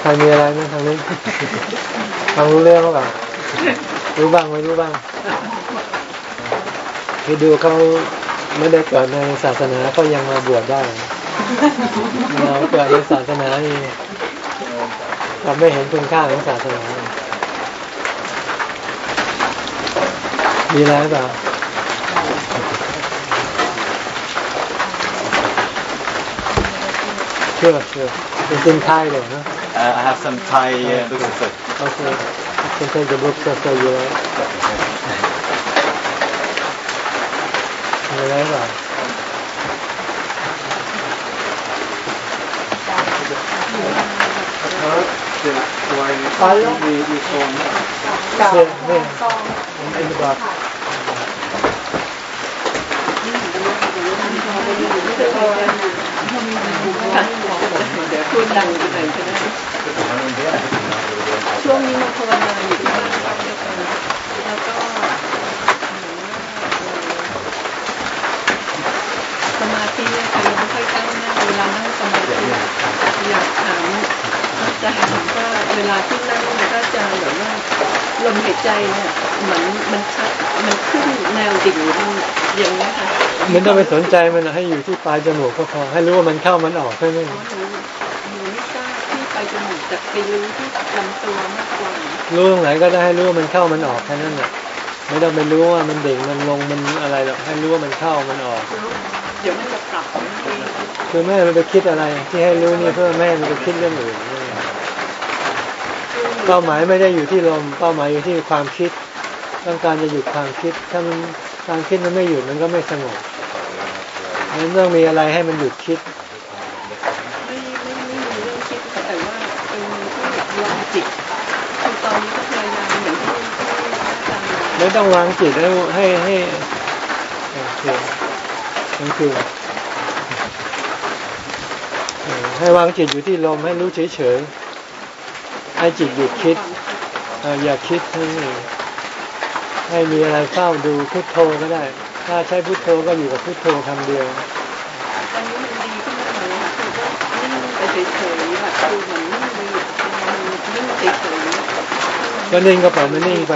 ใครมีอะไรไหมทางนี้ฟังรู้เรื่องหรือเปล่ารู้บ้างไม่รู้บ้างคือดูเขาไม่ได้เกิดในศาสนาก็ยังมาบวชได้เราเกิดในศาสนานี่เราไม่เห็นคุณค่าของศาสนามีอะไรเปล่าเชื่อเชื่อเป็นจริงไทยเลยนะ I have some Thai uh, books also. Okay. You can take the books after you right? มีอะไรเปล่ามีมีโซนเชื่อเนี่ยไอ้บอกพูดดังไปไหนก็ได้ ช่วงนี้มาภาวนาอยู่ที่บ้านก็เยอะไปแล้วก็สมาธิเนี่ยค่ะยังไม่ค่อยก้าวหน้าเวลานั่งสมาธิอยากถามอาจารย์ว่าเวลาที่นั่งเนี่ยก็จะแบบว่าลมหายใจเนี่ยเหมือนมันชัดมันขึ้นแนวดิ่งมันอย่างนี้ค่ะไม่ต้องไปสนใจมันนะให้อยู่ที่ปลายจมูกก็พอให้รู้ว่ามันเข้ามันออกแค่นั้ แต่ไปรู้ที่ลำตัวมากกว่ารู้ตรงไหนก็ได้ให้รู้ว่ามันเข้ามันออกแค่นั้นแหละไม่ต้องไปรู้ว่ามันเด่งมันลงมันอะไรหรอกให้รู้ว่ามันเข้ามันออก เดี๋ยวมันจะปรับไม่ดีคือแม่มันไปคิดอะไร ที่ให้รู้นี่เพื่อแม่มันไปคิดเรื่องอื่นเป้าหมายไม่ได้อยู่ที่ลมเป้าหมายอยู่ที่ความคิด ต้องการจะหยุดความคิด ถ้ามันความคิดมันไม่หยุดมันก็ไม่สงบมันต้องมีอะไรให้มันหยุดคิด ไม่ไม่ไม่มีเรื่องคิดค่ะแต่ว่าเป็นที่วาง จิตคือตอนนี้ก็พยายามเหมือนที่ที่อาจารย์ไม่ต้องวางจิตให้ให้ให้โอเคนั่นคือเออให้วางจิตอยู่ที่ลมให้รู้เฉยๆให้จิตหยุดคิดเอ่ออย่าคิดให้ให้มีอะไรเฝ้าดูพุทโธก็ได้ ถ้าใช้พุทโธก็อยู่กับพุทโธคำเดียวตอนนี้มันดีขึ้นมาหน่อยค่ะคือก็นิ่งไปเฉยๆแบบคือเหมือนนิ่งเลยมันนิ่งเฉยๆ ก็นิ่งก็ปล่อยมันนิ่งไป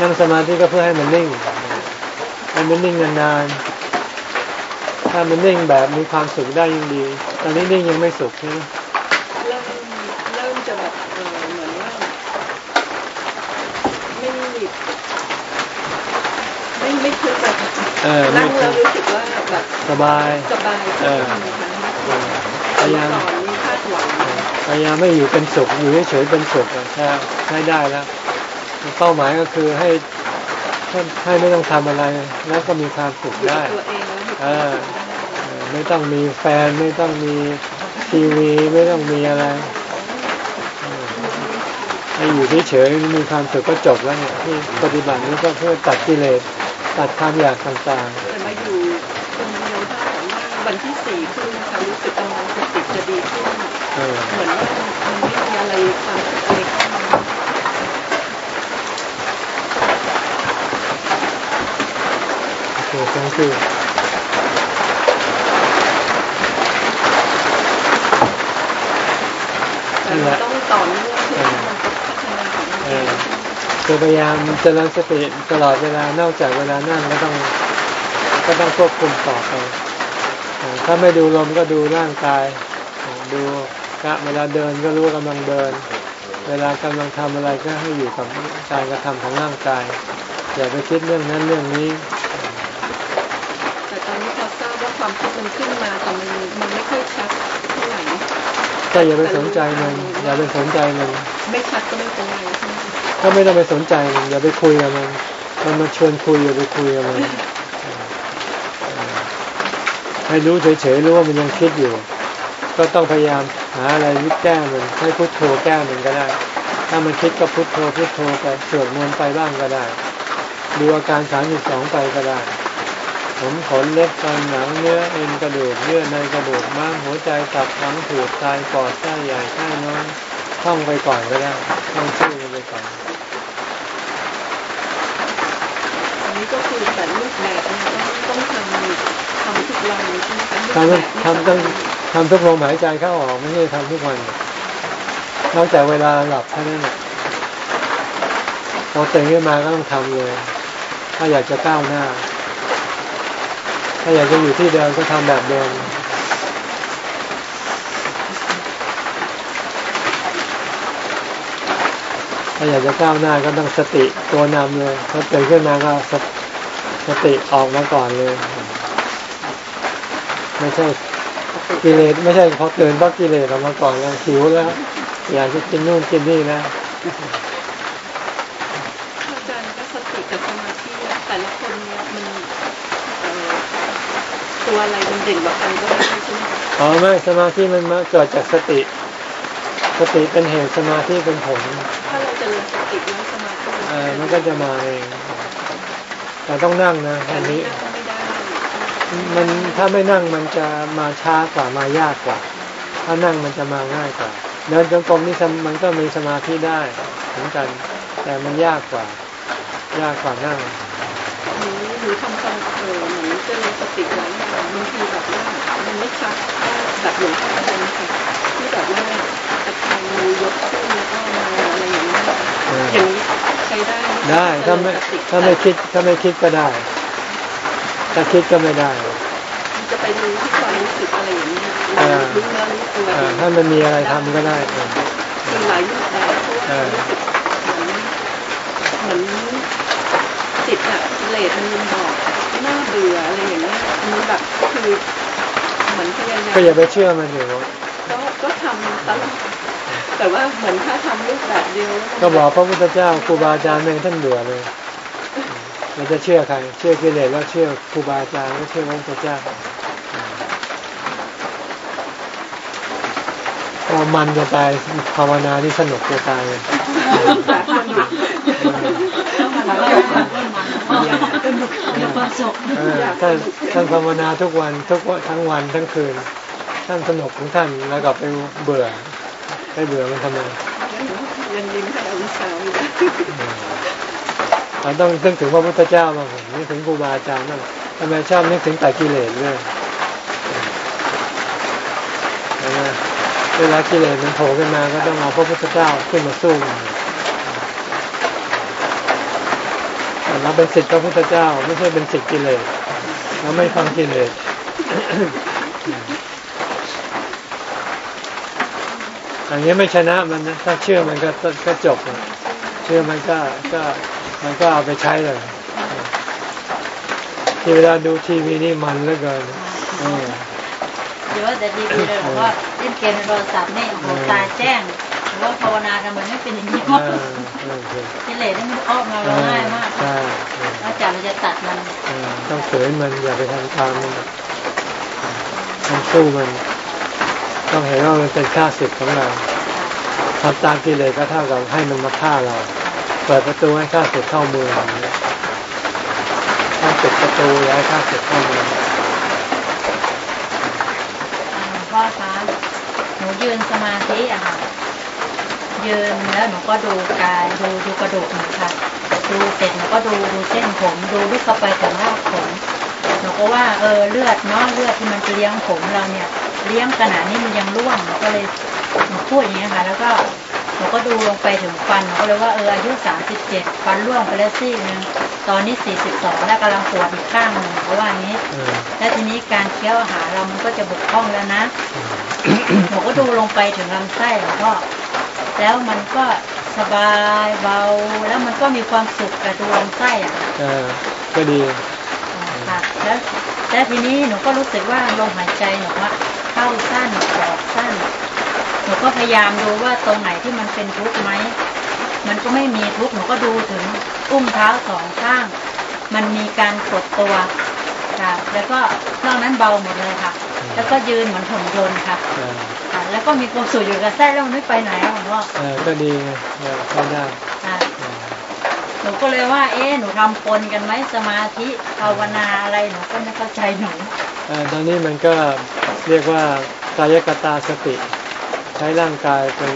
นั่งสมาธิก็เพื่อให้มันนิ่งให้มันนิ่งนานๆ ถ้ามันนิ่งแบบมีความสุขได้ยิ่งดี ตอนนี้นิ่งยังไม่สุขใช่ไหมเริ่มเริ่มจะแบบเออเหมือนว่าไม่ไม่ไม่คือแบบเออนั่นี่งแล้วรู้สึกว่าแบบสบายสบายเออพยายาม พยายามไม่อยู่เป็นสุขอยู่เฉยๆเป็นสุขอะแค่ใช้ได้แล้วเป้าหมายก็คือให้ให้ให้ไม่ต้องทำอะไร แล้วก็มีความสุขอยู่ได้กับตัวเองแล้วมีคเอวามอสุขได้เออไม่ต้องมีแฟนไม่ต้องมีทีวีไม่ต้องมีอะไรเออให้อยู่เฉยๆมีความสุขก็จบแล้วเนี่ยที่ปฏิบัตินี้ก็เพื่อตัดกิเลสตัดความอยากต่างแต่มาอยู่คนเดียวถ้าสามารถวันที่สี่ขึ้นค่ะรู้สึกว่าสติจะดีขึ้นๆ เออเหมือนว่ามันไม่มีอะไรความคิดอะไรเข้ามาโอเค thank you แต่มันต้องต่อเนื่องเพื่อให้มันพัฒนาของมันเอเอองคือพยายามเจริญสติตลอดเวลานอกจากเวลานั่งก็ต้องก็ต้องควบคุมต่อไปเออถ้าไม่ดูลมก็ดูร่างกายเออดู กะเวลาเดินก็รู้ว่ากำลังเดิน เวลากำลังทำอะไรก็ให้อยู่กับการกระทำของร่างกายอย่าไปคิดเรื่องนั้นเรื่องนี้แต่ตอนนี้พอทราบว่าความคิดมันขึ้นมาแต่มันมันไม่ค่อยชัดเท่าไหร่ก็อย่าไปสนใจมันอย่าไปสนใจมันไม่ชัดก็ไม่เป็นไรใช่ไหมก็ไม่ต้องไปสนใจมันอย่าไปคุยกับมันมันมาชวนคุยอย่าไปคุยกับมันให้รู้เฉยๆรู้ว่ามันยังคิดอยู่ ก็ต้องพยายามหาอะไรวิแก้มันให้พุทโธแก้มันก็ได้ ถ้ามันคิดก็พุทโธพุทโธไปสวดมนต์ไปบ้างก็ได้ ดูอาการสามสิบสองไปก็ได้ ผมขนเล็บฟันหนังเนื้อเอ็นกระดูกเยื่อในกระดูกม้ามหัวใจตับทั้งผืดไตปอดไส้ใหญ่ไส้น้อยท่องไปก่อนก็ได้ท่องชื่อมันไปก่อนอันนี้ก็คือแต่รูปแบบเนี่ยต้องต้องทำทำทุกวันใช่ไหมคะทำทำต้อง ทำทุกลมหายใจเข้าออกไม่ใช่ทำทุกวันนอกจากเวลาหลับเท่านั้นพอตื่นขึ้นมาก็ต้องทำเลย ถ้าอยากจะก้าวหน้า ถ้าอยากจะอยู่ที่เดิมก็ทำแบบเดิมถ้าอยากจะก้าวหน้าก็ต้องสติตัวนำเลยพอตื่นขึ้นมาก็สติออกมาก่อนเลย ไม่ใช่ กิเลสไม่ใช่พอตื่นเพราะกิเลสออกมาก่อนแล้วหิวแล้ว อยากจะกินนู่นกินนี่นะอาจารย์ก็สติกับสมาธิอะแต่ละคนเนี่ยมันเอ่อตัวอะไรมันเด่นกว่ากันก็ไม่ใช่ใช่ไหมคะอ๋อไม่สมาธิมันมาเกิดจากสติ สติเป็นเหตุสมาธิเป็นผลถ้าเราเจริญสติแล้วสมาธิเออมันก็จะมาเองแต่ต้องนั่งนะอันนี้ไม่ได้มันถ้าไม่นั่งมันจะมาช้ากว่ามายากกว่า ถ้านั่งมันจะมาง่ายกว่า เดินจงกรมนี่สมมันก็มีสมาธิได้เหมือนกัน แต่มันยากกว่า ยากกว่านั่งหนูหนูทำฟังเออหนูเจริญสติไว้เนี่ยบางทีแบบว่ามันไม่ชัดแบบหลวงพ่อเป็นค่ะที่แบบว่าตะแคงมือยกขึ้นแล้วก็มาอะไรอย่างเงี้ยเอออย่างนี้ใช้ได้หมได้ถ้าไม่เจริญสติถ้าไม่คิดถ้าไม่คิดก็ได้ ถ้าคิดก็ไม่ได้มันจะไปรู้ที่ความรู้สึกอะไรอย่างเงี้ยเออรู้เนื้อรู้ตัวเออถ้ามันมีอะไรทำก็ได้เออมีหลายรูปแบบเพราะเอว่าอรู้สึกเหมือนเหมือนจิตอะกิเลสมันบอกน่าเบื่ออะไรอย่างเงี้ยมันแบบคือเหมือนพยายามก็อย่าไปเชื่อมันอยู่ก็ก็ทำตลอดแต่ว่าเหมือนถ้าทำรูปแบบเดียวแล้วมันก็บอกพระพุทธเจ้าครูบาอาจารย์เองท่านเบื่อเลย เราจะเชื่อใคร เชื่อกิเลสแล้วเชื่อครูบาอาจารย์ไม่เชื่อพระพุทธเจ้าพอมันจะตายภาวนาที่สนุกจะตายเลยแบบคนอยู่มีควาท่านท่านภาวนาทุกวันทุกวันทั้งวันทั้งคืน ท่านสนุกของท่านแล้วก็ไปเบื่อไปเบื่อมันทำไมยังยิ้ ต้อวิชชาอยู่นะเราต้องนึกถึงพระพุทธเจ้าบ้างนึกถึงครูบาอาจารย์บ้างทำไมชอบนึกถึงแต่กิเลสเนไหมเวลากิเลสมันโผล่ขึ้นมาก็ต้องเอาพระพุทธเจ้าขึ้นมาสู้เราเป็นศิษย์พระพุทธเจ้า ไม่ใช่เป็นศิษย์กิเลสเราไม่ฟังกิเลสอย่างนี้ไม่ชนะมันนะถ้าเชื่อมันก็ก็จบเชื่อมันก็ก็ มันก็เอาไปใช้เลยที่เวลาดูทีวีนี่มันเหลือเกินเออเดี๋ยวแต่ดีวีเลยบอกว่าเล่นเกมในโทรศัพท์นี่โอ้โหตาแจ้งหรือว่าภาวนาทำไมไม่เป็นอย่างนี้เอวะอเออเออกิเลสนี่มันครอบเราเราง่ายมากใช่เออนอกจากเราจะตัดมันเออต้องฝืนมันอย่าไปทำตามมันต้องสู้มัน ต้องเห็นว่ามันเป็นค่าศึกของเราทำตามกิเลสก็เท่ากับให้มันมาฆ่าเรา เปิดประตูให้ข้าศึกเข้าเมืองถ้าปิดประตูแล้วให้ข้าศึกเข้าเมืองพ่อคะหนูยืนสมาธิอะค่ะยืนแล้วหนูก็ดูกายดูดูกระดูกหนูค่ะ ดูเสร็จหนูก็ดูดูเส้นผมดูลึกเข้าไปถึงรากผมหนูก็ว่าเออเลือดเนาะเลือดที่มันเลี้ยงผมเราเนี่ย เลี้ยงขนาดนี้มันยังร่วงก็เลยหนูพูดอย่างเงี้ยค่ะ แล้วก็ หนูก็ดูลงไปถึงฟันหนูก็เลยว่าเอออายุสามสิบเจ็ดฟันร่วงไปแล้วซี่หนึงตอนนี้สี่สิบสองแล้วกำลังปวดอีกข้างหนึ่งเพราะว่าอย่างนี้เออแล้วทีนี้การเคี้ยวอาหารเรามันก็จะบกพร่องแล้วนะหนูก็ดูลงไปถึงลำไส้หลวงพ่อแล้วมันก็สบายเบา แล้วมันก็มีความสุขกับดูลำไส้อะเออก็ดีค่ะแล้วแล้วทีนี้หนูก็รู้สึกว่าลมหายใจหนูว่าเข้าสั้นออกสั้นห นูก็พยายามดูว่าตรงไหนที่มันเป็นทุกข์ไหม มันก็ไม่มีทุกข์หนูก็ดูถึงอุ้งเท้าสองข้าง มันมีการกดตัวค่ะ แล้วก็นอกนั้นเบาหมดเลยค่ะ แล้วก็ยืนเหมือนหุ่นยนต์ค่ะเออค่ะแล้วก็มีความสุขอยู่กับแท้แล้วมันไม่ไปไหนอะหลวงพ่อเออก็ดีไงเออก็ได้ค่ะเออหนูก็เลยว่า เอ๊ะหนูทำปนกันไหมสมาธิภาวนาอะไรหนูก็ไม่เข้าใจหนูเออตอนนี้มันก็เรียกว่ากายกตาสติ ใช้ร่างกายเป็น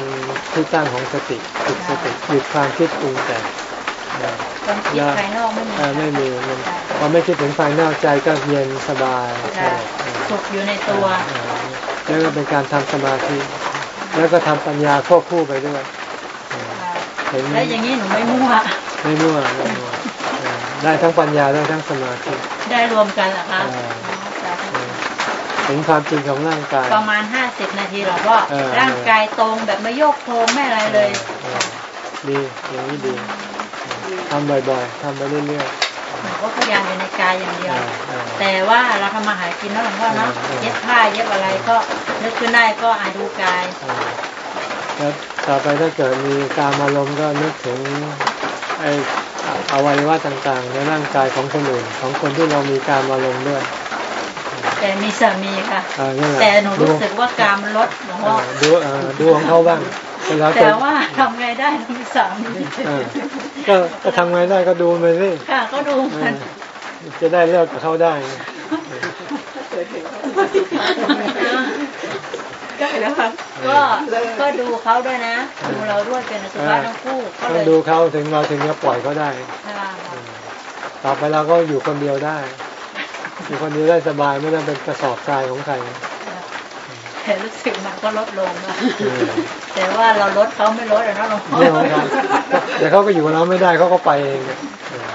ที่ตั้งของสติฝึกสติหยุดความคิดปรุงแต่งเออความคิดภายนอกไม่มีเออไม่มีมันค่ะพอไม่คิดถึงภายนอกใจก็เย็นสบายค่ะเออสุขอยู่ในตัวเออแล้วก็เป็นการทำสมาธิคแล้วก็ทำปัญญาควบคู่ไปด้วยค่ะเห็นแล้วอย่างนี้หนูไม่มั่วไม่มั่วไม่มั่วเออได้ทั้งปัญญาได้ทั้งสมาธิได้รวมกันเหรอคะ ห็นความจริงของร่างกาย ประมาณห้าสิบนาทีหรอพ่อเออร่างกายตรงแบบไม่โยกโครงไม่อะไรเลยเออดีอย่างนี้ดีทำบ่อยๆทำไปเรื่อยหนูก็พยายามอยู่ในกายอย่างๆเดียวเออเออแต่ว่าเราทำมาหากินแล้วหลวงพ่อเนาะเออเออเย็บผ้าเย็บอะไรก็นึกขึ้นได้ก็อ่านดูกายเออแล้วต่อไปถ้าเกิดมีการอารมณ์ก็นึกถึงไออวัยวะต่างๆ ในร่างกายของคนอื่นของคนที่เรามีการอารมณ์ด้วย แต่มีสามีค่ะเออนั่นแหละแต่หนูรู้ดูสึกว่าการมันลดหลวงเอพ่ออดูเออดูของเขาบ้างเวลาเกิแต่ดว่าทำไงได้หนูมีสามีเออก็ก็ทำไงได้ก็ดูไปสิค่ะก็ดูเอมันอจะได้เลิกกับเขาได้ได้แล้วค่ะก็ก็ดูเขาด้วยนะดูเราด้วยเป็นอสุภะทั้งคู่ก็ต้เลองยดูเขาถึงเราถึงจะปล่อยเขาได้ค่ะเออต่อไปเราก็อยู่คนเดียวได้ อยู่คนเดียวได้สบายไม่ต้องเป็นกระสอบทรายของใครแต่รู้สึกมันก็ลดลงนะเออแต่ว่าเราลดเขาไม่ลดอะเนาะหลวงพ่อเรื่องของเขาแต่เขาก็อยู่กับเราไม่ได้เขาก็ไปเองเออ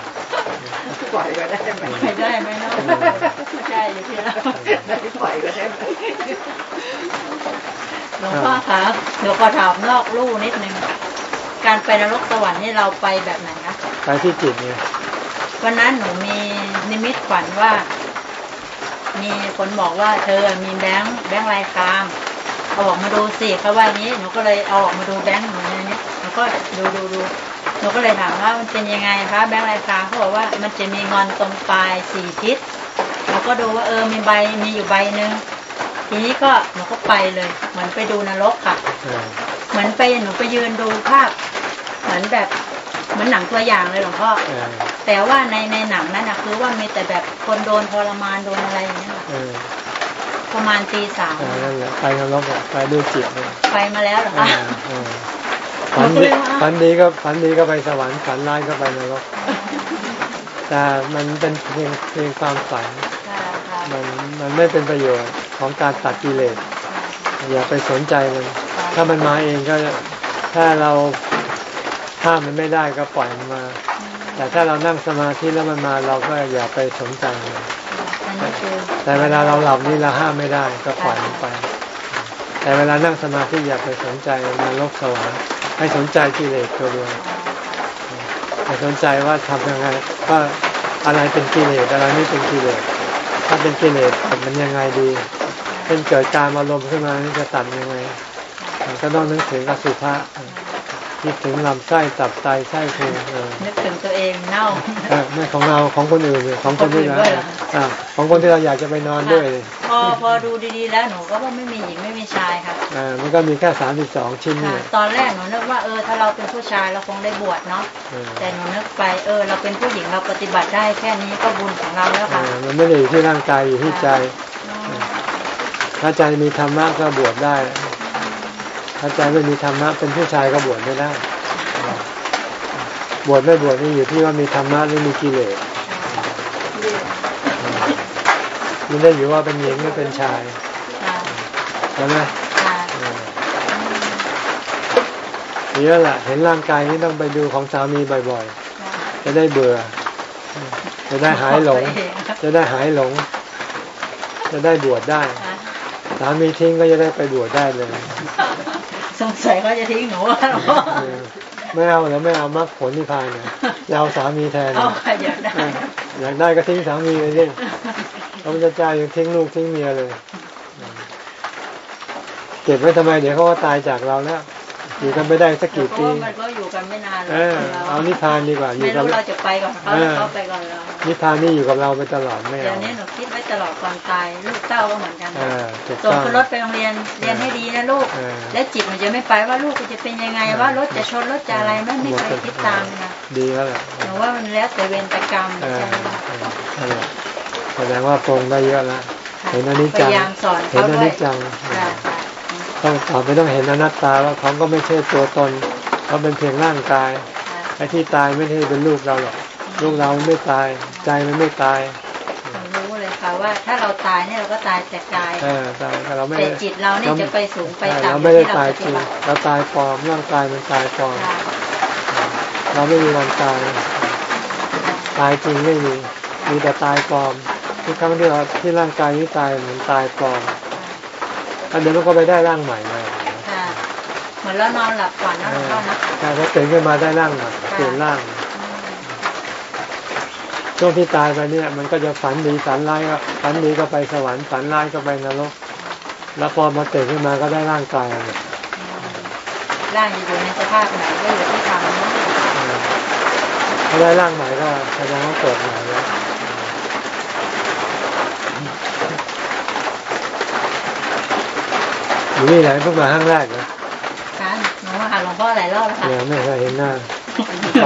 ปล่อยก็ได้ไหมไม่ได้ไหมเนาะใช่อยู่ที่เราได้ปล่อยก็ได้ไหมหลวงพ่อคะเดี๋ยวขอถามนอกลู่นิดนึงการไปนรกสวรรค์นี่เราไปแบบไหนคะไปที่จิตเนี่ยวันนั้นหนูมีนิมิตฝันว่า มีคนบอกว่าเธอมีแบงค์แบงค์ลายครามเอาออกมาดูสิเขาว่าอย่างนี้หนูก็เลยเอาออกมาดูแบงค์หนูในนี้หนูก็ดูดูดูหนูก็เลยถามว่ามันเป็นยังไงคะแบงค์ลายครามเขาบอกว่ามันจะมีงอนตรงปลายสี่ทิศเราก็ดูว่าเออมีใบมีอยู่ใบหนึ่งทีนี้ก็หนูก็ไปเลย เหมือนไปดูนรกค่ะเออเหมือนไปหนูไปยืนดูภาพ เหมือนแบบ เหมือนหนังตัวอย่างเลยหลวงพ่อเออแต่ว่าในในหนังนั้นนะคือว่ามีแต่แบบคนโดนทรมานโดนอะไรอย่างเงี้ยค่ะเออประมาณตีสามเออนั่นแหละไปนรกอะไปด้วยจิตเนี่ยไปมาแล้วเหรอเอคะอเออฝันหนูก็ดีเลยว่าฝันดีก็ฝันดีก็ไปสวรรค์ฝันร้ายก็ไปนรกแต่มันเป็นเพียงเพียงความฝันค่ะค่ะมันมันไม่เป็นประโยชน์ของการตัดกิเลสอย่าไปสนใจมัน ถ้ามันมาเองก็ถ้าเรา ห้ามมันไม่ได้ก็ปล่อยมันมา แต่ถ้าเรานั่งสมาธิแล้วมันมาเราก็อย่าไปสนใจมันอันนี้คือแต่เวลาเราหลับนี่เราห้ามไม่ได้ก็ปล่อยมันไป แต่เวลานั่งสมาธิอย่าไปสนใจนรกสวรรค์ให้สนใจกิเลสตัวเดียวให้สนใจว่าทำยังไงว่าอะไรเป็นกิเลสอะไรไม่เป็นกิเลสถ้าเป็นกิเลสตัดมันยังไงดีเป็นเกิดการอารมณ์ขึ้นมานี่จะตัดยังไงมันก็ต้องนึกถึงอสุภะ คิดถึงลำไส้ตับไตไส้พุงเออนึกถึงตัวเองเน่าเออไม่ของเราของคนอื่นเนี่ยของคนที่เราของคนอื่นด้วยเหรออ่าของคนที่เราอยากจะไปนอนด้วย พอพอดูดีๆแล้วหนูก็ว่าไม่มีหญิงไม่มีชายค่ะอ่ามันก็มีแค่สามสิบสองชิ้นค่ะนี่ตอนแรกหนูนึกว่าเออถ้าเราเป็นผู้ชายเราคงได้บวชเนาะเออแต่หนูนึกไปเออ เราเป็นผู้หญิงเราปฏิบัติได้แค่นี้ก็บุญของเราแล้วเอค่ะอมันไม่ได้อยู่ที่ร่างกายอยู่ที่ใจ ถ้าใจมีธรรมะก็บวชได้ ถ้าใจไม่มีธรรมะเป็นผู้ชายก็บวชไม่ได้บวชไม่บวชนี่อยู่ที่ว่ามีธรรมะหรือมีกิเลสมันได้อยู่ว่าเป็นหญิงหรือเป็นชายใช่ไหมค่ะเออดีแล้วล่ะเห็นร่างกายนี่ต้องไปดูของสามีบ่อยๆ จะได้เบื่อ จะได้หายหลง จะได้หายหลง จะได้บวชได้ สามีทิ้งก็จะได้ไปบวชได้เลย สงสัยเขาจะทิ้งหนูว่าหรอเออไม่เอาแล้วไม่เอามรรคผลนิพพานเนี่ยจะเอาสามีแทนเอาเนี่ยค่ะอยากได้เอออยากได้ก็ทิ้งสามีไปดิพระพุทธเจ้ายังทิ้งลูกทิ้งเมียเลย เก็บไว้ทำไมเดี๋ยวเขาก็ตายจากเราแล้ว อยู่กันไม่ได้สักเพกี่ราะปีว่ามันก็อยู่กันไม่นานหรอกเออเราเอานิพพานดีกว่าอยู่ไม่กับรู้เราจะไปก่อนเขาหรือเขาไปก่อนเรานิพพานนี่อยู่กับเราไปตลอดไม่เดี๋ยเอาวนี้หนูคิดไว้ตลอดก่อนตายลูกเต้าก็เหมือนกันเออถูกส่งต้องขึ้นรถไปโรงเรียนเรียนให้ดีนะลูกเออและจิตมันจะไม่ไปว่าลูกจะเป็นยังไงว่ารถจะชนรถจะอะไรไม่ไม่เคยคิดตามเลยนะดีแล้วแหละหนูว่ามันแล้วแต่เวรแต่กรรมเออใช่ไหมคะเออนั่นแหละแสดงว่าปรงได้เยอะแล้วเห็นอนิจพจังยายามสอนเห็นเขาอด้วนิยจจังค่ะค่ะ ต้องต่อไปต้องเห็นอนัตตาว่าเขาก็ไม่ใช่ตัวตน เขาเป็นเพียงร่างกายค่ะไอ้ที่ตายไม่ใช่เป็นลูกเราหรอกลูกเราไม่ตาย ใจมันไม่ตายหนูรู้เลยค่ะว่าถ้าเราตายเนี่ยเราก็ตายแต่กายเออตายแต่เราไม่แต่จิตเราเนี่ยจะไปสูงไปใช่ต่ำเราไม่ได้ที่ตายปจฏิริงบัติเราตายปลอมร่างกายมันตายปลอมค่ะเราไม่มีวันตายตายจริงไม่มีมีแต่ตายปลอมทุกครั้งที่เราที่ร่างกายนี้ตายเหมือนตายปลอม แล้วเดี๋ยวมันก็ไปได้ร่างใหม่มาค่ะเหมือนเรานอนหลับฝันนะหลวงพ่อนะใช่พอตื่นขึ้นมาได้ร่างใหม่เปลี่ยนร่างช่วงที่ตายไปเนี่ย มันก็จะฝันดีฝันร้ายก็ฝันดีก็ไปสวรรค์ฝันร้ายก็ไปนรก แล้วพอมาตื่นขึ้นมาก็ได้ร่างกายเนี่ยร่างอยู่ในสภาพไหนก็อยู่ที่ทำนั้นถ้าได้ร่างใหม่ก็แสดงว่าเกิดใหม่แล้ว อยู่นี่ไหนเพิ่งมาครั้งแรกนะค่ะหนูมาหาหลวงพ่อหลายรอบแล้วค่ะเนี่ยไม่เคยเห็นหน้า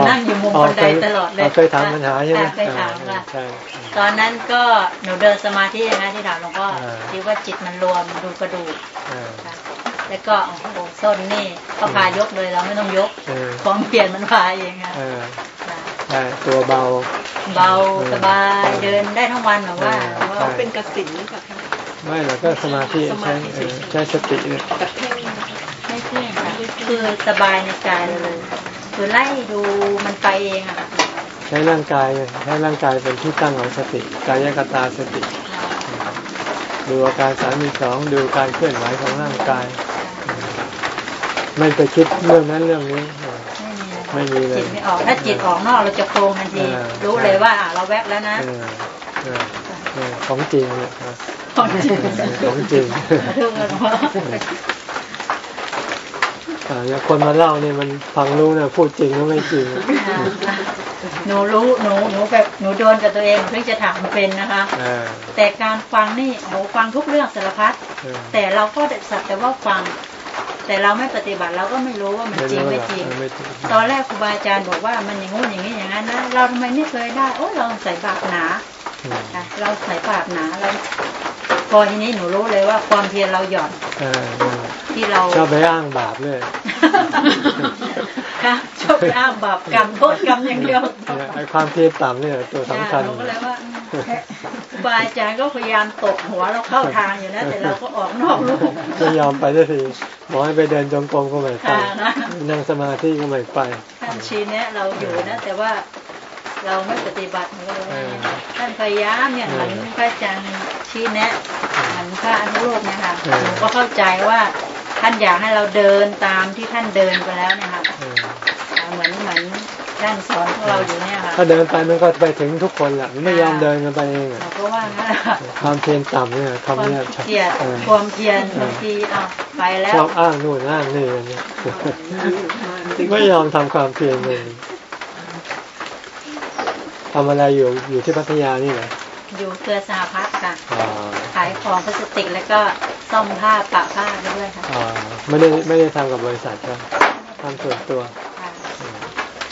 นั่งอยู่มุมบันไดตลอดเลยเคยถามปัญหาใช่ไหมค่ะเคยถามค่ะใช่ตอนนั้นก็หนูเดินสมาธินะคะที่ถามหลวงพ่ออ่าคิดว่าจิตมันรวมดูกระดูกอ่าค่ะแล้วก็โอ้โหส้นนี่ก็พายกเลยเราไม่ต้องยกเออความเปลี่ยนมันพาเองค่ะเออค่ะใช่ตัวเบา เบาสบายเดินได้ทั้งวันหรือว่าเออว่าเขาเป็นกสินหรือเปล่าคะ ไม่หรอกก็สมาธิสมาใช้ธิเออเฉยๆใช้สติเนี่ยกับเพ่งนะคะไม่เที่ยงค่ะคือสบายในกายเลยคือไล่ดูมันไปเองอะค่ะใช้ร่างกายใช้ร่างกายเป็นที่ตั้งของสติกายกตาสติ ดูอาการสามมีสองดูการเคลื่อนไหวของร่างกายไม่ไปคิดเรื่องนั้นเรื่องนี้ไม่มีเลยจิตไม่ออกถ้าจิตออกนอกเราจะโครงทันทีเออรู้เลยว่าอะเราแวบแล้วนะเออเออเออของจริงเนี่ยนะ ของจริงของจริงขอโทษนะว่าอ่าอย่างคนมาเล่าเนี่ยมันฟังรู้นะพูดจริงหรือไม่จริงหนูรู้หนูหนูแบบหนูโดนกับตัวเองถึงจะถามเป็นนะคะเออแต่การฟังนี่หนูฟังทุกเรื่องสารพัดเออแต่เราก็สักแต่ว่าฟัง แต่เราไม่ปฏิบัติเราก็ไม่รู้ว่ามันจริงไม่จริงเออไม่จริง ตอนแรกครูบาอาจารย์บอกว่ามันอย่างงู้นอย่างนี้อย่างนั้นนะเราทำไมไม่เคยได้โอ้เราใส่บาปหนาอืมอะเราใส่บาปหนาเรา พอทีนี้หนูรู้เลยว่าความเพียรเราหย่อนเออเออที่เราชอบไปอ้างบาปเลยค่ะชอบไปอ้างบาปกรรมโทษกรรมอย่างเดียวเนี่ยไอ้ความเพียรต่ำเนี่ยตัวสำคัญหนูก็เลยว่าอืมครูบาอาจารย์ก็พยายามตกหัวเราเข้าทางอยู่นะแต่เราก็ออกนอกลูกไม่ยอมไปสักทีบอกให้ไปเดินจงกรมก็ไม่ไปค่ะนะนั่งสมาธิก็ไม่ไปท่านชี้แนะเราอยู่นะ แต่ว่าเราไม่ปฏิบัติหนูก็เลยเออท่านพยายามเนี่ยเอเหอมือนพระอาจารย์ ชี้แนะเหมือนพระอนุโลกเนี่ยค่ะเออหนูก็เข้าใจว่าท่านอยากให้เราเดินตามที่ท่านเดินไปแล้วเนี่ยค่ะเออเหมือนเหมือนท่านสอนพวกเราอยู่เนี่ยค่ะถ้าเดินไปมันก็ไปถึงทุกคนแหละมันไม่ยอมเดินกันไปเองอะเราก็ว่างั้นแหละค่ะความเพียรต่ำเนี่ยความทำเนี่ยเกลียดเออความเพียรบางทีอ้าวไปแล้ชวอบอ้างนู่นอ้างนี่อะไรเนี่ยไม่ยอมทำความเพียรเลยทำอะไรอยู่อยู่ที่พัทยานี่เหรอ อยู่เครือสหพัฒน์ค่ะอ่าขายของพลาสติกแล้วก็ซ่อมผ้าปะผ้าไปด้วยค่ะอ่าไม่ได้ไม่ได้ทำกับบริษัทครับทำส่วนตัวค่ะ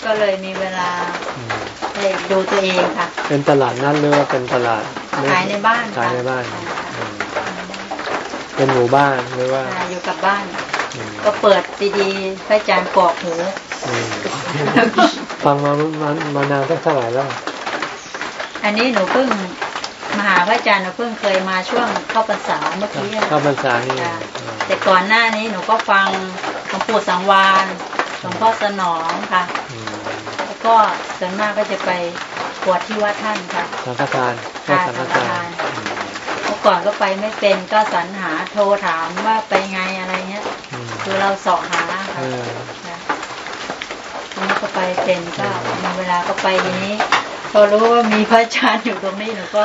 ก็เลยมีเวลาอืมได้ดูตัวเองค่ะ เป็นตลาดนัดหรือว่าเป็นตลาดขายในบ้านขายในบ้านค่ะอืมเป็นหมู่บ้านหรือว่าค่ะอยู่กับบ้านอืมก็เปิดซีดีพระอาจารย์กรอกหูอืมแล้วก็ฟังมามามานานสักเท่าไหร่แล้ว อันนี้หนูเพิ่ง มาหาพระอาจารย์หนูเพิ่งเคยมาช่วงเข้าพรรษาเมื่อกี้อะเข้าพรรษานี่ค่ะแต่ก่อนหน้านี้หนูก็ฟังหลวงปู่สังวานหลวงพ่อสนองค่ะอืมแล้วก็ส่วนมากก็จะไปปวดที่วัดท่านค่ะสังฆทานก็สังฆทานค่ะเมื่อก่อนก็ไปไม่เป็นก็สรรหาโทรถามว่าไปไงอะไรเงี้ยอืมคือเราเสาะหาค่ะเออค่ะทีนี้ก็ไปเป็นก็มีเวลาก็ไปทีนี้ พอรู้ว่ามีพระอาจารย์อยู่ตรงนี้หนูก็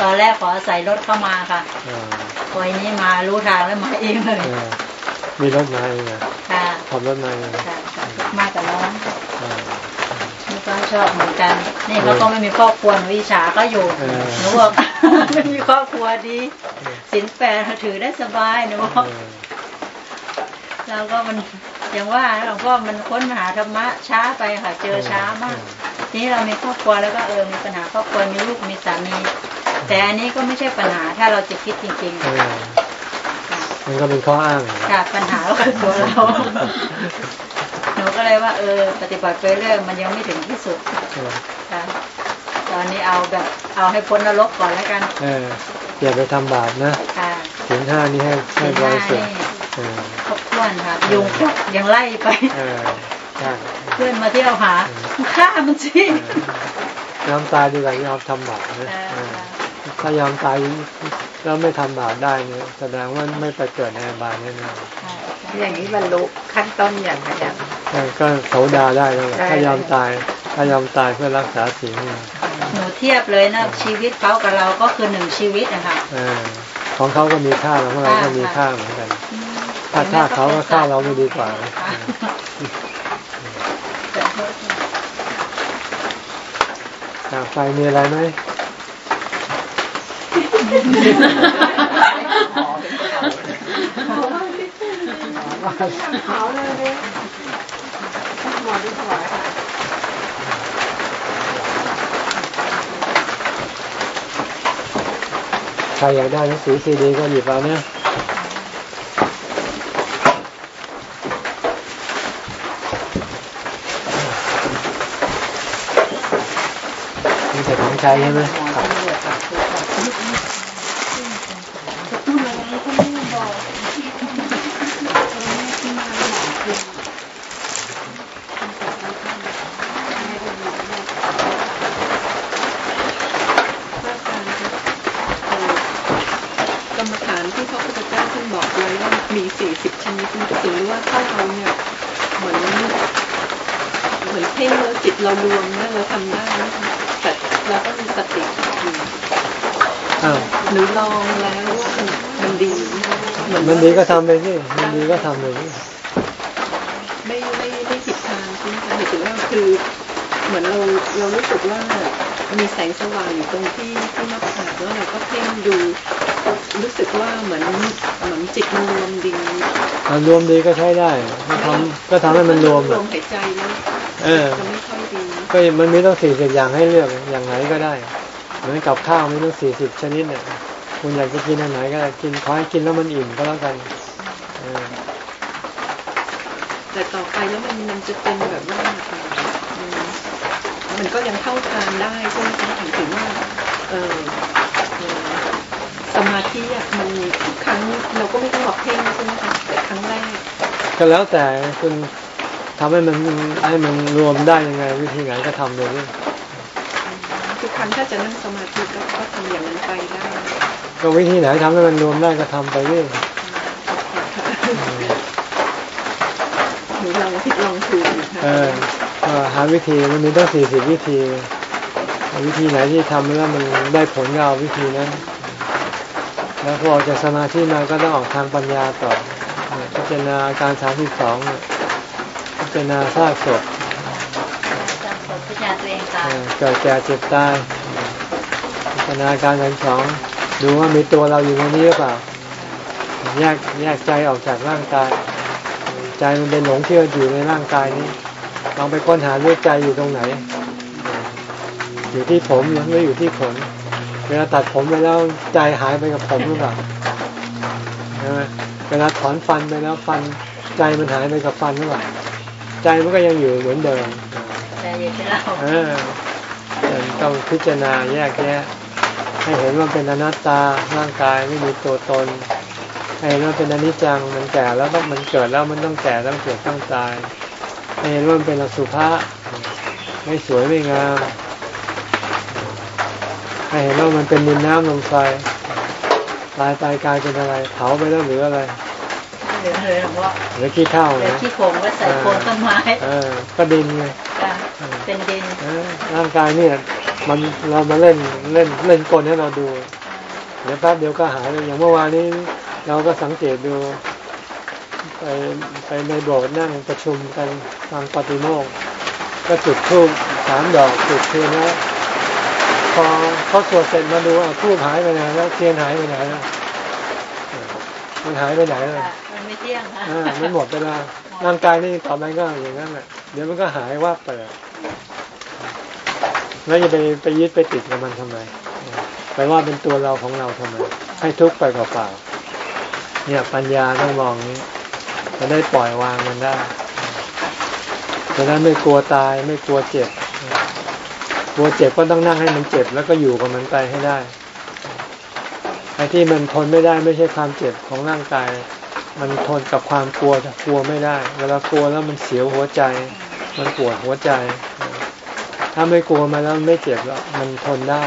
ตอนแรกขออาศัยรถเข้ามาค่ะเออพอทีนี้มารู้ทางแล้วมาเองเลยเออมีรถมาเองเหรอค่ะขับรถมาเองค่ะมากับน้องเออนี่ก็ชอบเหมือนกัน นี่เขาก็ไม่มีครอบครัวหนูอิจฉาก็อยู่เออหนูบอกไม่มีครอบครัวดีสินแปดถือได้สบายหนูบอกเออเราก็มันอย่างว่าหลวงพ่อมันค้นหาธรรมะช้าไปค่ะเจอช้ามาก ทีนี้เรามีครอบครัวแล้วก็เออมีปัญหาครอบครัวมีลูกมีสามีแต่อันนี้ก็ไม่ใช่ปัญหาถ้าเราจะคิดจริงเอๆอค่ะมันก็เป็นข้ออ้างค่ะปัญหาก็คือตัวเราหนูก็เลยว่าเออ ปฏิบัติไปเรื่อยมันยังไม่ถึงที่สุดเออค่ะพตอนนี้เอาแบบเอาให้พ้นนรกก่อนแล้วกัน เอออย่าไปทำบาปนะค่ะศีลห้านี่ให้ให้บริสุทธิ์ให้เออครบถ้วนค่ะยุงก็ยังไล่ไป เออใช่ เพื่อนมาเที่ยวหาฆ่ามันสิยอมตายดีกว่ายอมทำบาปนะเออเออถ้ายอมตายแล้วไม่ทำบาปได้เนี่ยแสดงว่าไม่ไปเกิดในอบายแน่นอนค่ะอย่างนี้บรรลุขั้นต้นอย่างไรอย่างเออก็โสดาได้แล้วได้ถ้ายอมตายถ้ายอมตายเพื่อรักษาศีลเนี่ยหนูเทียบเลยนะชีวิตเขากับเราก็คือหนึ่งชีวิตนะคะเออของเขาก็มีค่าของเราก็มีค่าเหมือนกัน ถ้าฆ่าเขาก็ฆ่าเราไม่ดีกว่านะ ค่ะ อ่าไฟมีอะไรไหมใครอยากได้หนังสือซีดีก็หยิบเอาเนี่ยมีแต่ของ ใช้ใช่ไหม กรรมฐานที่พระพุทธเจ้าท่านบอกไว้ว่ามีสี่สิบชนิดนี่ถือว่าถ้าเราเนี่ยเหมือนเหมือนเพ่งแล้วจิตเรารวมนะเราทำได้นะคะแต่เราต้องมีสติอยู่ อ้าว หรือลองแล้วว่ามันดีเห มือนมันดีก็ทำไปสิมันดีก็ทำเลยสิไม่ไม่ไม่ผิดทางใช่ไหมคะหมายถึงว่าคือเหมือนเราเรารู้สึกว่ามีแสงสว่างอยู่ตรงที่ที่หน้าผากแล้วเราก็เพ่งดูรู้สึกว่าเหมือนเหมือนจิตมันรวมดีอ่ารวมดีก็ใช้ได้ก็ทำก็ทำให้มันรวมรอะวมหายใจแล้วเออจะไม่ค่อยดีก็มันมีต้องสี่สิบอย่างให้เลือกอย่างไหนก็ได้ เหมือนกับข้าวมีต้องสี่สิบชนิดเนี่ย คุณอยากจะกินอันไหนก็ได้กินขอให้กินแล้วมันอิ่มก็แล้วกันเออแต่ต่อไปแล้วมันมันจะเป็นแบบว่าเอ่อมันมันก็ยังเข้าทางได้ใช่ไหมคะถึงถึงว่าเออเอ่อสมาธิอะมันทุกครั้งเราก็ไม่ต้องบอกเพ่งใช่ไหมคะแต่ครั้งแรกก็แล้วแต่คุณทำให้มันให้มันรวมได้ยังไง วิธีไหนก็ทำเลยนี่ ทุกครั้งถ้าจะนั่งสมาธิก็ก็ทำอย่างนั้นไปได้ ก็วิธีไหนทำให้มันรวมได้ก็ทำไปเรื่อยหนูลองผิดลองถูกอยู่ค่ะเออก็หาวิธีมันมีต้องสี่สิบวิธี วิธีไหนที่ทำแล้วมันได้ผลก็เอาวิธีนั้น แล้วพอออกจากสมาธิมาก็ต้องออกทางปัญญาต่อเนี่ยพิจารณาอาการสามสิบสองเนี่ยพิจารณาซากศพ จำศพพิจารณาตัว เองตาเอ่ยอเกิดแก่เจ็บตายพิจารณาการทั้งสองดูว่ามีตัวเราอยู่ในนี้หรือเปล่าแยกแยกใจออกจากร่างกาย ใจมันเป็นหลงเชื่ออยู่ในร่างกายนี้ลองไปค้นหาด้วยใจอยู่ตรงไหน อยู่ที่ผมหรือไม่อยู่ที่ขนเวลาตัดผมไปแล้วใจหายไปกับผมหรือเปล่าใช่ไหมเวลาถอนฟันไปแล้วฟันใจมันหายไปกับฟันหรือเปล่าใจมันก็ยังอยู่เหมือนเดิม ไปเล่าเออแต่ต้องพิจารณาแยกแยะ ให้เห็นว่าเป็นอนัตตาร่างกายไม่มีตัวตน ให้เห็นว่าเป็นอนิจจังมันแก่แล้วต้องมันเกิดแล้วมันต้องแก่ต้องเกิดต้องตายให้เห็นว่ามันเป็นอสุภะไม่สวยไม่งามให้เห็นว่ามันเป็นดินน้ำลมไฟตายไปกลายเป็นอะไรเผาไปแล้วเหรืออะไรเหลือเลยหลวงพ่อเหลือขี้เท่าเหลือนะขี้โคงไว้ใส่โคนต้นไม้เออก็ดินไงจ้ะ เป็นดินเออร่างกายเนี่ยมันเรามาเล่นเล่นเล่นกลให้เราดูเดี๋ยวแป๊บเดียวก็หายเลยอย่างเมื่อวานนี้ เราก็สังเกตดู ไปไปในโบสถ์นั่งประชุมกันฟังปฏิโมกข์ก็จุดธูปสามดอกจุดเทียนแล้วพอเขาสวดเสร็จมาดูอะธูปหายไปไหนแล้วเทียนหายไปไหนแล้วเออมันหายไปไหนแล้วค่ะมันไม่เที่ยงค่ะอ่ามันหมดไปแล้วร่างกายนี่ต่อไปก็อย่างนั้นแหละเดี๋ยวมันก็หายว่าบไปอะ แล้วจะไปไปยึดไปติดกับมันทำไมไปว่าเป็นตัวเราของเราทำไม ให้ทุกข์ไปเปล่าๆเนี่ยปัญญาต้องมองนี้จะได้ปล่อยวางมันได้จะได้ไม่กลัวตายไม่กลัวเจ็บกลัวเจ็บก็ต้องนั่งให้มันเจ็บแล้วก็อยู่กับมันไปให้ได้ไอ้ที่มันทนไม่ได้ไม่ใช่ความเจ็บของร่างกาย มันทนกับความกลัวกลัวไม่ได้ เวลากลัวแล้วมันเสียวหัวใจ มันปวดหัวใจ ถ้าไม่กลัวมาแล้วมันไม่เจ็บแล้วมันทนได้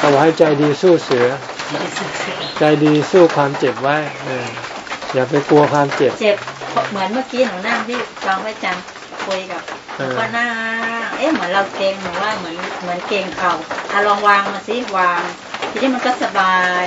ก็บอกให้ใจดีสู้เสือ ใจดีสู้ความเจ็บไว้เอออย่าไปกลัวความเจ็บ เจ็บเหมือนเมื่อกี้หนูนั่งที่ฟังพระอาจารย์คุยกับเออก็นั่งเอ๊ะเหมือนเราเกรงหนูว่าเหมือนเหมือนเกรงเข่าอะลองวางมาสิวาง ทีนี้มันก็สบาย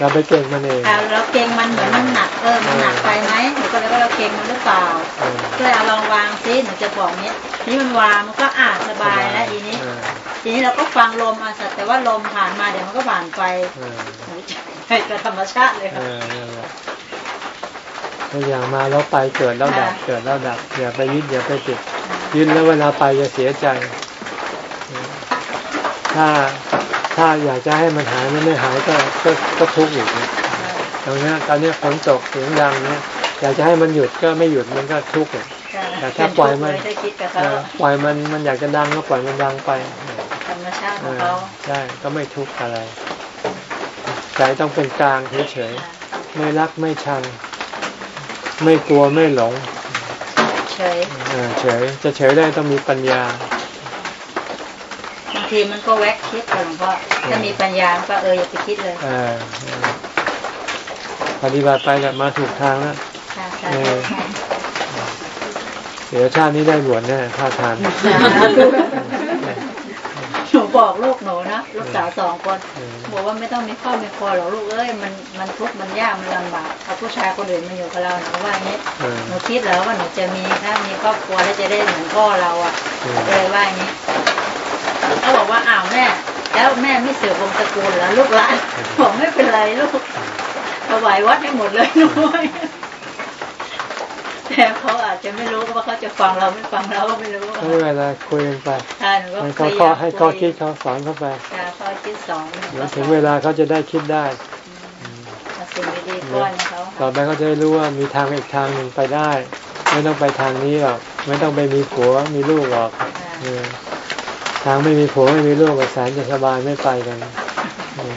เออค่ะใช่เราไปเก่งมันเองอะเราเกรงมันเหมือนมันหนักเออมันหนักไปไหมหนูก็เลยว่าเราเกรงมันหรือเปล่าเออก็เลยเอาลองวางซิหนูจะบอกเนี้ยนี่มันวางมันก็อ่าสบายแล้วทีนี้เออทีนี้เราก็ฟังลมมาสักแต่ว่าลมผ่านมาเดี๋ยวมันก็ผ่านไปเออหนูจะให้กับธรรมชาติเลยเอค่ะอนั่นแหละถ้าอย่างมาแล้วไปเกิดแล้วดับค่ะเกิดแล้วดับอย่าไปยึดอย่าไปติดยึดแล้วเวลาไปจะเสียใจเออถ้า ถ้าอยากจะให้มันหายมันไม่หายก็ก็ก็ทุกข์อีกเนี่ยตรงเนี้ยตอนเนี้ยฝนตกเสียงดังเนี่ยอยากจะให้มันหยุดก็ไม่หยุดมันก็ทุกข์อีกแต่ถ้าปล่อยมันเได้คิดกับเอเขาอปล่อยมันมันอยากจะดังก็ปล่อยมันดังไปธรรมชาติขเอองอเขาใช่ก็ไม่ทุกข์อะไรใจต้องเป็นกลางเฉยๆไม่รักไม่ชัง ไม่กลัวไม่หลงเฉยเออเฉยจะเฉยได้ต้องมีปัญญาบาง ทีมันก็แวกคิดค่ะหลวงพ่อถ้ามีปัญญาก็เอออย่าไปคิดเลยเออเออปฏิบัติไปแบบมาถูกทางแล้วค่ะสาเอธุอเดี๋ยวชาตินี้ได้บวชแน่ท่าทางหนูบอกลูกหนูนะลูกสาวสองคนเออบอกว่าไม่ต้องมีครอบมีครัวหรอกลูกเอ้ยมันมันทุกข์มันยากมันลำบากเอาผู้ชายคนอื่นมาอยู่กับเราหนูว่าอย่างนี้เออหนูคิดแล้วว่าหนูจะมีถ้ามีครอบครัวแล้วจะได้เหมือนพ่อเราอะอืมก็เลยว่าอย่างนี้เขาบอกว่าอ้าว แม่ แล้วแม่ไม่เสือกวงศ์ตระกูลแล้วลูกหลานบอกไม่เป็นไรลูกถวายวัดให้หมดเลยหนูว่าแต่เขาอาจจะไม่รู้ว่าเขาจะฟังเราไม่ฟังเราก็ไม่รู้ไม่เป็นไรคุยกันไปใช่หนูก็ให้พเขายายาข้อมให้ข้อคิดเขาสอนเข้าไปค่ะข้อคิดสอนเดี๋ยวถึงเวลาเขาจะได้คิดได้เอาสิ่งดีๆป้อนให้เขาต่อไปเขาจะได้รู้ว่ามีทางอีกทางหนึ่งไปได้ ไม่ต้องไปทางนี้หรอกไม่ต้องไปมีผัวมีลูกหรอกเออ ทางไม่มีผัวไม่มีลูกก็แสนจะสบายไม่ไปกันเออ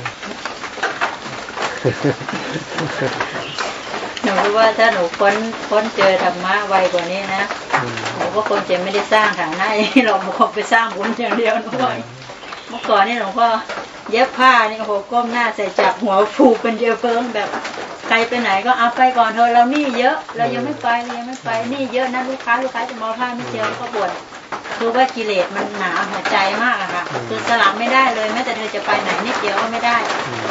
หนูรู้ว่าถ้าหนูค้นค้นเจอธรรมะไวกว่านี้นะหนูก็คงจะไม่ได้สร้างฐานะอย่างนี้เราคงไปสร้างบุญอย่างเดียวหนูว่าเมื่อก่อนนี่หลวงพ่อเย็บผ้านี่โอ้โหก้มหน้าใส่จับหัวผูกเป็นเยอะเฟิงแบบใครไปไหนก็เอาไปก่อนเถอะเรานี่เยอะ เรายังไม่ไปเรายังไม่ไปนี่เยอะนะลูกค้าลูกค้าจะมาเอาผ้าไม่เจอก็บ่น คือว่ากิเลสมันหนาหัวใจมากอะค่ะ คือสลับไม่ได้เลยแม้แต่เธอจะไปไหนนิดเดียวก็ไม่ได้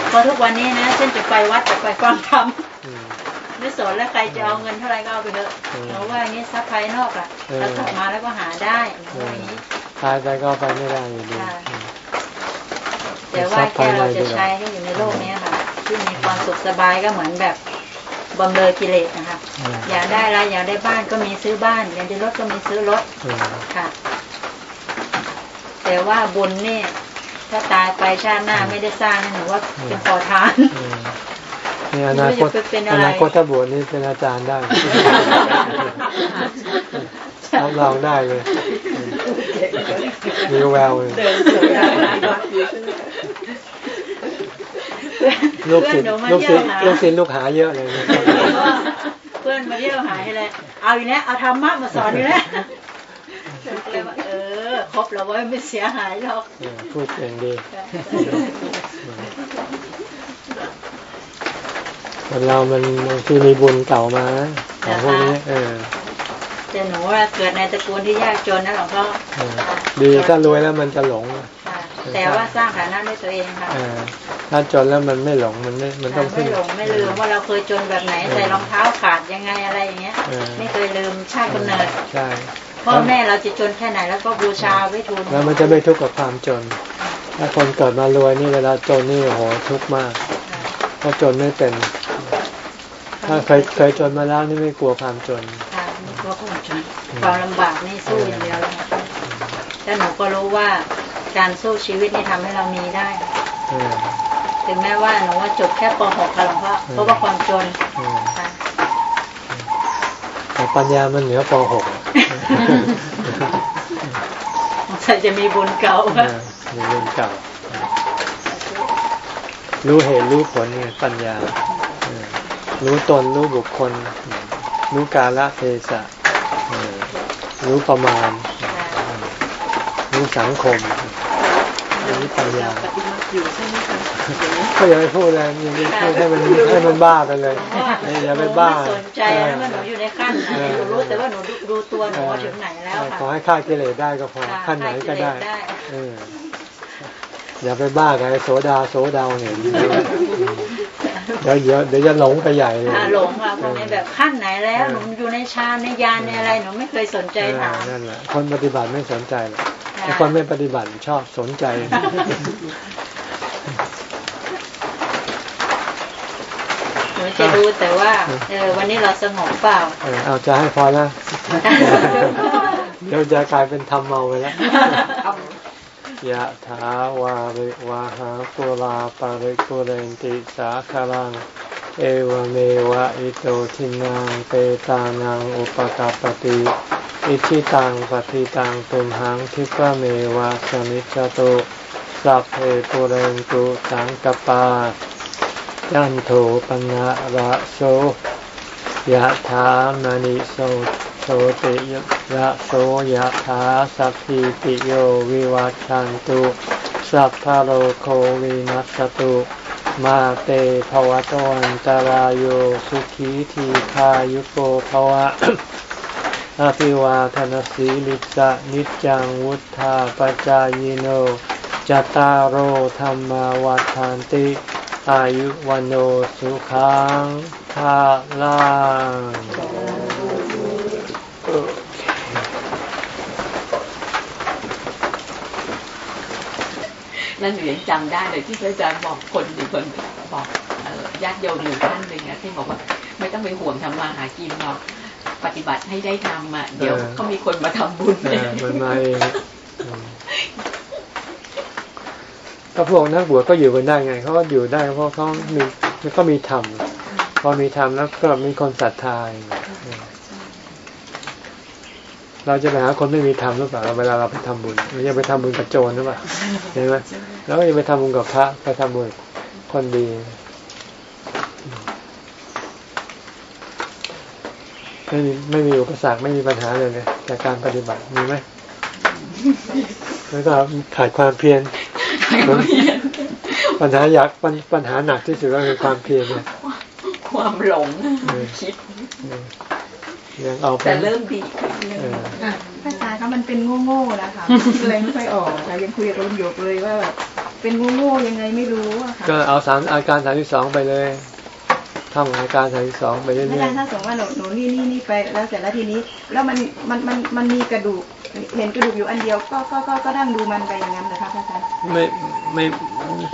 เพราะทุกวันนี้นะเช่นจะไปวัดจะไปฟังธรรมอืมไม่สนแล้วใครจะเอาเงินเท่าไหรก็เอาไปเถอะอืมเพราะว่าอย่างนี้ทรัพย์ภายนอกอะเออแล้วกลับมาแล้วก็หาได้เพราะอย่างนี้ตายไปก็ไปไม่ได้อยู่ดีค่ะอืมแต่ว่าแค่เราจะใช้ให้อยู่ในโลกนี้ค่ะที่มีความสุขสบายก็เหมือนแบบ บำเรอกิเลสนะคะอืมอยากได้อะไรอยากได้บ้านก็มีซื้อบ้านอยากได้รถก็มีซื้อรถอืมค่ะ แต่ว่าบุญนี่ถ้าตายไปชาติหน้าไม่ได้สร้างนี่หนูว่าเป็นขอทานอืมนี่อนาคตไม่รู้จะเป็นออะไรนาคตถ้าบวชนี่เป็นอาจารย์ได้รับรองได้เลยมีแววเลย ลูกศิษย์เพื่อนหนูมาลูกเที่ศิยษวย์หาลูกศิษย์ลูกหาเยอะเลยนะเพื่อนมาเที่ยวหายเลยเอาอีกแล้วเอาธรรมะมาสอนอีกแล้วก็เลยว่าเออครบแล้วเว้ยไม่เสียหายหรอกเออพูดเก่งดีคนเรามันบางทีมีบุญเก่ามานะของพวกนี้เออแต่หนูว่าเกิดในตระกูลที่ยากจนนะหลวงพ่อเออดีถ้ารวยแล้วมันจะหลงค่ะ แต่ว่าสร้างฐานะด้วยตัวเองค่ะเออถ้าจนแล้วมันไม่หลงมันไม่ มันต้องไม่ขึ้นหลงไม่ลืมว่าเราเคยจนแบบไหนใส่รองเท้าขาดยังไงอะไรอย่างเงี้ยเออไม่เคยลืมชาติกำเนิดใช่พ่อแม่เราจะจนแค่ไหนแล้วก็บูชาไว้ทูลแล้วมันจะไม่ทุกข์กับความจน ถ้าคนเกิดมารวยนี่เวลาจนนี่โอ้โหทุกข์มากเพราะจนไม่เป็น ถ้าเคยเคยจนมาแล้วนี่ไม่กลัวความจนค่ะไม่กลัวความจนความลำบากนี่สู้อย่างเดียวเลยค่ะแต่หนูก็รู้ว่า การสู้ชีวิตนี่ทำให้เรามีได้เออถึงแม้ว่าหนูว่าจบแค่ป .6 ค่ะหลวงพ่อเพราะว่าความจนเออค่ะแต่ปัญญามันเหนือป .6 ใส่จะมีบุญเก่าเออมีเรื่องเก่า รู้เหตุรู้ผลไงปัญญาเออรู้ตนรู้บุคคล รู้กาลเทศะเออรู้ประมาณ รู้สังคม อันนี้ปัญญาปฏิบัติอยู่ใช่ไหมคะเดี๋ยวนี้ก็อย่าไปพูดเลยอย่าไปพูดให้มันให้มันบ้าไปเลยอย่าไปบ้าหนูไม่สนใจนะว่าหนูอยู่ในขั้นไหนหนูรู้แต่ว่าหนูรู้ตัวหนูว่าถึงไหนแล้วขอค่ะให้ฆ่ากิเลสได้ก็พอค่ะขั้นไหนก็ได้ฆ่ากิเลสได้เอออย่าไปบ้ากับไอ้โสดาโสดาวเนี่ยเดี๋ยวเดี๋ยวเดี๋ยวจะหลงไปใหญ่เลยอ่าหลงอะคนในแบบขั้นไหนแล้วหนูอยู่ในฌานในญาณในอะไรหนูไม่เคยสนใจถามเออนั่นแหละคนปฏิบัติไม่สนใจหรอก ค่ะไอ้คนไม่ปฏิบัติชอบสนใจหนูจะรู้แต่ว่า เออวันนี้เราสงบเปล่า เออเอาจะให้พอแล้วเดี๋ยวจะกลายเป็นทำเมาไปแล้วยะถาวาริวาหาปุราปาริกุเรนติสาคารัง เอวเมวะอิโตทินังเปตานังอุปกาปติ อิชิตังปฏิตังตุมหังคิปะเมวะสมิจจตุสัพเพปูเรนตุสังกัปปา จันโทปัณณะระโสยะถา มะณิโชติระโสยะถาสัพพีติโยวิวัชชันตุสัพพะโรโควินัสสะตุมาเต ภะวัตวันตะราโยสุขีทีฆายุโก ภะวะ อะภิวาทะนะสีลิสสะนิจจังวุฑฒาปจายโนจตารโอธรรมาวัฏานติ อายุวันโนสุขังภาลังนั่นหนูยังจำได้เลยที่พระอาจารย์บอกคนหนึ่งคนบอกญาติโยมหนึ่งท่านหนึ่งที่บอกว่า ไม่ต้องไปห่วงทำมาหากินหรอก ปฏิบัติให้ได้ทำอะเดี๋ยวเขามีคนมาทำบุญเออมันมาเองอืมก็พวกนักบวชก็อยู่กันได้ไงเขาก็อยู่ได้เพราะเขามีก็มีธรรมพอมีธรรมแล้วก็มีคนศรัทธาอย่างเงี้ยเออเราจะไปหาคนไม่มีธรรมหรือเปล่าเราเวลาเราไปทำบุญเราจะไปทำบุญกับโจรหรือเปล่าเห็นไหมแล้วก็จะไปทำบุญกับพระไปทำบุญกับคนดี ไม่มีไม่มีอุปสรรคไม่มีปัญหาเลยเลยจากการปฏิบัติมีไหมแล้วก็ขาดความเพียรปัญหาอยากปัญปัญหาหนักที่สุดก็คือความเพียรเนี่ยความหลงเออคิดยังเอาไปแต่เริ่มดีขึ้นเออพระอาจารย์คะมันเป็นโง่ๆนะคะเลยไม่ค่อยออกค่ะยังคุยกับลุงหยกเลยว่าแบบเป็นโง่ๆยังไงไม่รู้อะค่ะก็เอาสามอาการสามที่สองไปเลย ท่องอาการสามที่สองไปเรื่พระอาอยจารย์ถ้าสมมติว่าหนูหนูนี่นี่นี่ไปแล้วเสร็จแล้วทีนี้ แล้วมันมันมันมันมีกระดูกเห็นกระดูกอยู่อันเดียวก็ก็ก็ก็นั่งดูมันไปอย่างนั้นนะคะพระอาจารย์ๆไม่ไม่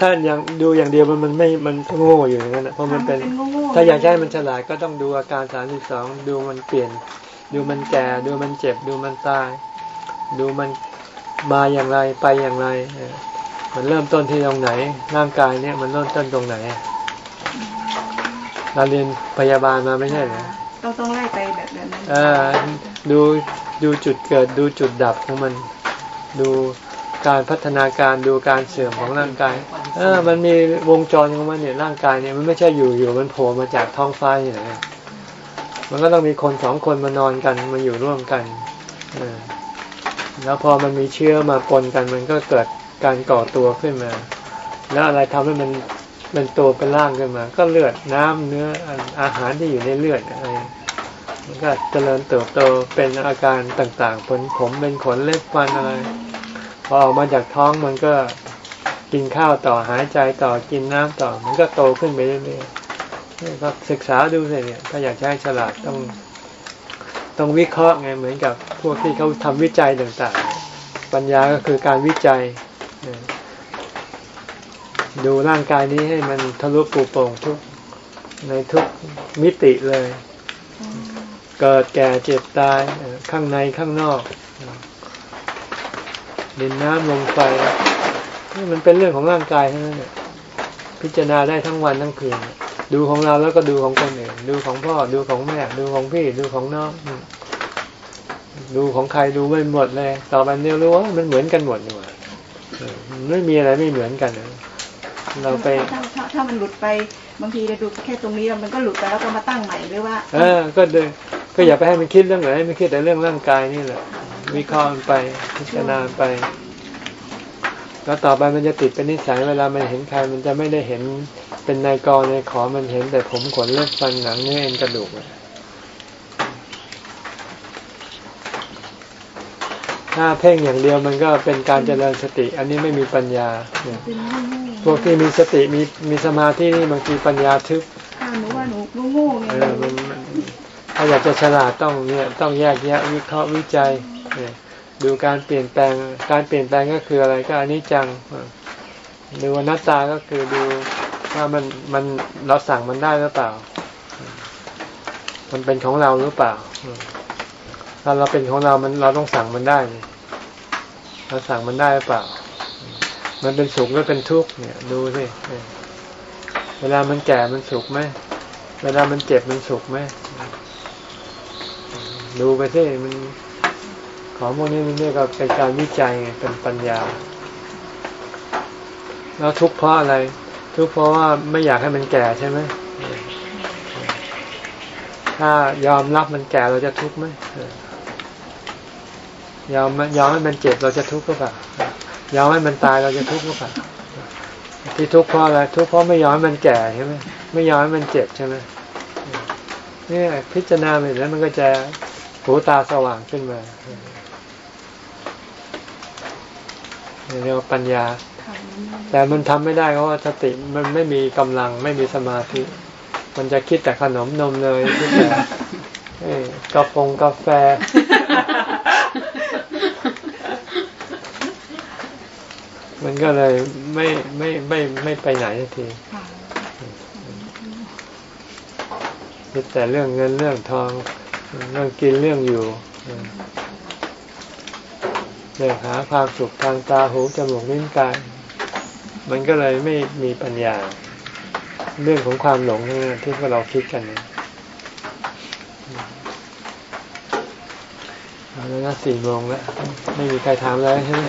ถ้ายังดูอย่างเดียวมันมันไม่มันก็โง่อยู่อย่างนั้นนะเพราะมันเป็นโง่ๆถ้าอยากจะให้มันฉลาดก็ต้องดูอาการสามสิบสองดูมันเปลี่ยน ดูมันแก่ ดูมันเจ็บ ดูมันตาย ดูมันมาอย่างไรไปอย่างไรเออมันเริ่มต้นที่ตรงไหนร่างกายเนี่ยมันเริ่มต้นตรงไหน เราเรียนพยาบาลมาไม่ใช่เหรอต้องต้องไล่ไปแบบแบบนั้นเออดูดูจุดเกิดดูจุดดับของมัน ดูการพัฒนาการดูการเสื่อมของร่างกาย เออ มันมีวงจรของมันเนี่ยร่างกายเนี่ยมันไม่ใช่อยู่อยู่มันโผล่มาจากท้องฟ้าอย่างไรมันก็ต้องมีคนสองคนมานอนกันมาอยู่ร่วมกันเออแล้วพอมันมีเชื้อมาปนกันมันก็เกิดการก่อตัวขึ้นมา แล้วอะไรทำให้มัน เป็นตัวเป็นร่างขึ้นมา ก็เลือดน้ำเนื้ออาหารที่อยู่ในเลือดอะไรมันก็เจริญเติบโตเป็นอาการต่างๆผลผมเป็นขนเล็บฟันอะไรพอออกมาจากท้องมันก็กินข้าวต่อหายใจต่อกินน้ำต่อ มันก็โตขึ้นไปเรื่อยๆนี่ก็ศึกษาดูสิเนี่ย ถ้าอยากให้ฉลาดต้องต้องวิเคราะห์ไงเหมือนกับพวกที่เขาทำวิจัยต่างๆ ปัญญาก็คือการวิจัยเออ ดูร่างกายนี้ให้มันทะลุปูโป่งทุกในทุกมิติเลย เกิดแก่เจ็บตายเอ่อข้างในข้างนอกเอ่อดินน้ำลมไฟนี่มันเป็นเรื่องของร่างกายทั้งนั้นเนี่ยพิจารณาได้ทั้งวันทั้งคืน ดูของเราแล้วก็ดูของคนอื่น ดูของพ่อ ดูของแม่ ดูของพี่ ดูของน้องอืมดูของใครดูไม่หมดเลย ต่อไปเนี่ยรู้ว่ามันเหมือนกันหมดนี่หว่าเออมันไม่มีอะไรไม่เหมือนกันนะ เราไปถ้าถ้าถ้ามันหลุดไปบางทีเราดูแค่ตรงนี้แล้วมันก็หลุดไปแล้วก็มาตั้งใหม่หรือว่า เออ ก็เดินก็อย่าไปให้มันคิดเรื่องไหนให้มันคิดแต่เรื่องร่างกายนี่แหละวิเคราะห์มันไปพิจารณาไป แล้วต่อไปมันจะติดเป็นนิสัยเวลามันเห็นใครมันจะไม่ได้เห็นเป็นนายกรนายขอมันเห็นแต่ผมขนเล็บฟันหนังเนื้อเอ็นกระดูกอะถ้าเพ่งอย่างเดียวมันก็เป็นการเจริญสติ อันนี้ไม่มีปัญญาเนี่ยพ วกที่มีสติมีมีสมาธินี่บางทีปัญญาทึบอ่าหนูว่าหนูหนูโง่ไงเออมันมันถ้าอยากจะฉลาดต้องเนี่ยต้องแยกแยะวิเคราะห์วิจัยเนี่ยดูการเปลี่ยนแปลงการเปลี่ยนแปลงก็คืออะไรก็อนิจจังเออดูอนัตตาก็คือดูว่ามันมันเราสั่งมันได้หรือเปล่า มันเป็นของเราหรือเปล่าเออถ้าเราเป็นของเรา มันเราต้องสั่งมันได้นี่เราสั่งมันได้หรือเปล่า มันเป็นสุขหรือเป็นทุกข์เนี่ย ดูสิเวลามันแก่มันสุขไหมเวลามันเจ็บมันสุขไหมดูไปสิมัน ของพวกนี้มันเรียกว่าเป็นการวิจัยไงเป็นปัญญา แล้วทุกข์เพราะอะไร ทุกข์เพราะว่าไม่อยากให้มันแก่ใช่ไหมถ้ายอมรับมันแก่เราจะทุกข์ไหมยอมยอมให้มันเจ็บเราจะทุกข์ก็เปล่า ยอมให้มันตายเราจะทุกข์ก็เปล่าที่ทุกข์เพราะอะไรทุกข์เพราะไม่ยอมให้มันแก่ใช่ไหมไม่ยอมให้มันเจ็บใช่ไหมเนี่ยพิจารณาไปแล้วมันก็จะหูตาสว่างขึ้นมาเรียกว่าปัญญา แต่มันทำไม่ได้เพราะว่าสติมันไม่มีกำลังไม่มีสมาธิ มันจะคิดแต่ขนมนมเลยคิดแต่เอ้ยกาแฟกาแฟ มันก็เลยไม่ไม่ไม่ไม่ไปไหนสักทีคิดแต่เรื่องเงินเรื่องทองเรื่องกินเรื่องอยู่เรื่องหาความสุขทางตาหูจมูกลิ้นกายมันก็เลยไม่มีปัญญา เรื่องของความหลงนี่ที่พวกเราคิดกันเนี่ยเอาแล้วนะสี่โมงแล้ว ไม่มีใครถามแล้วใช่ไหม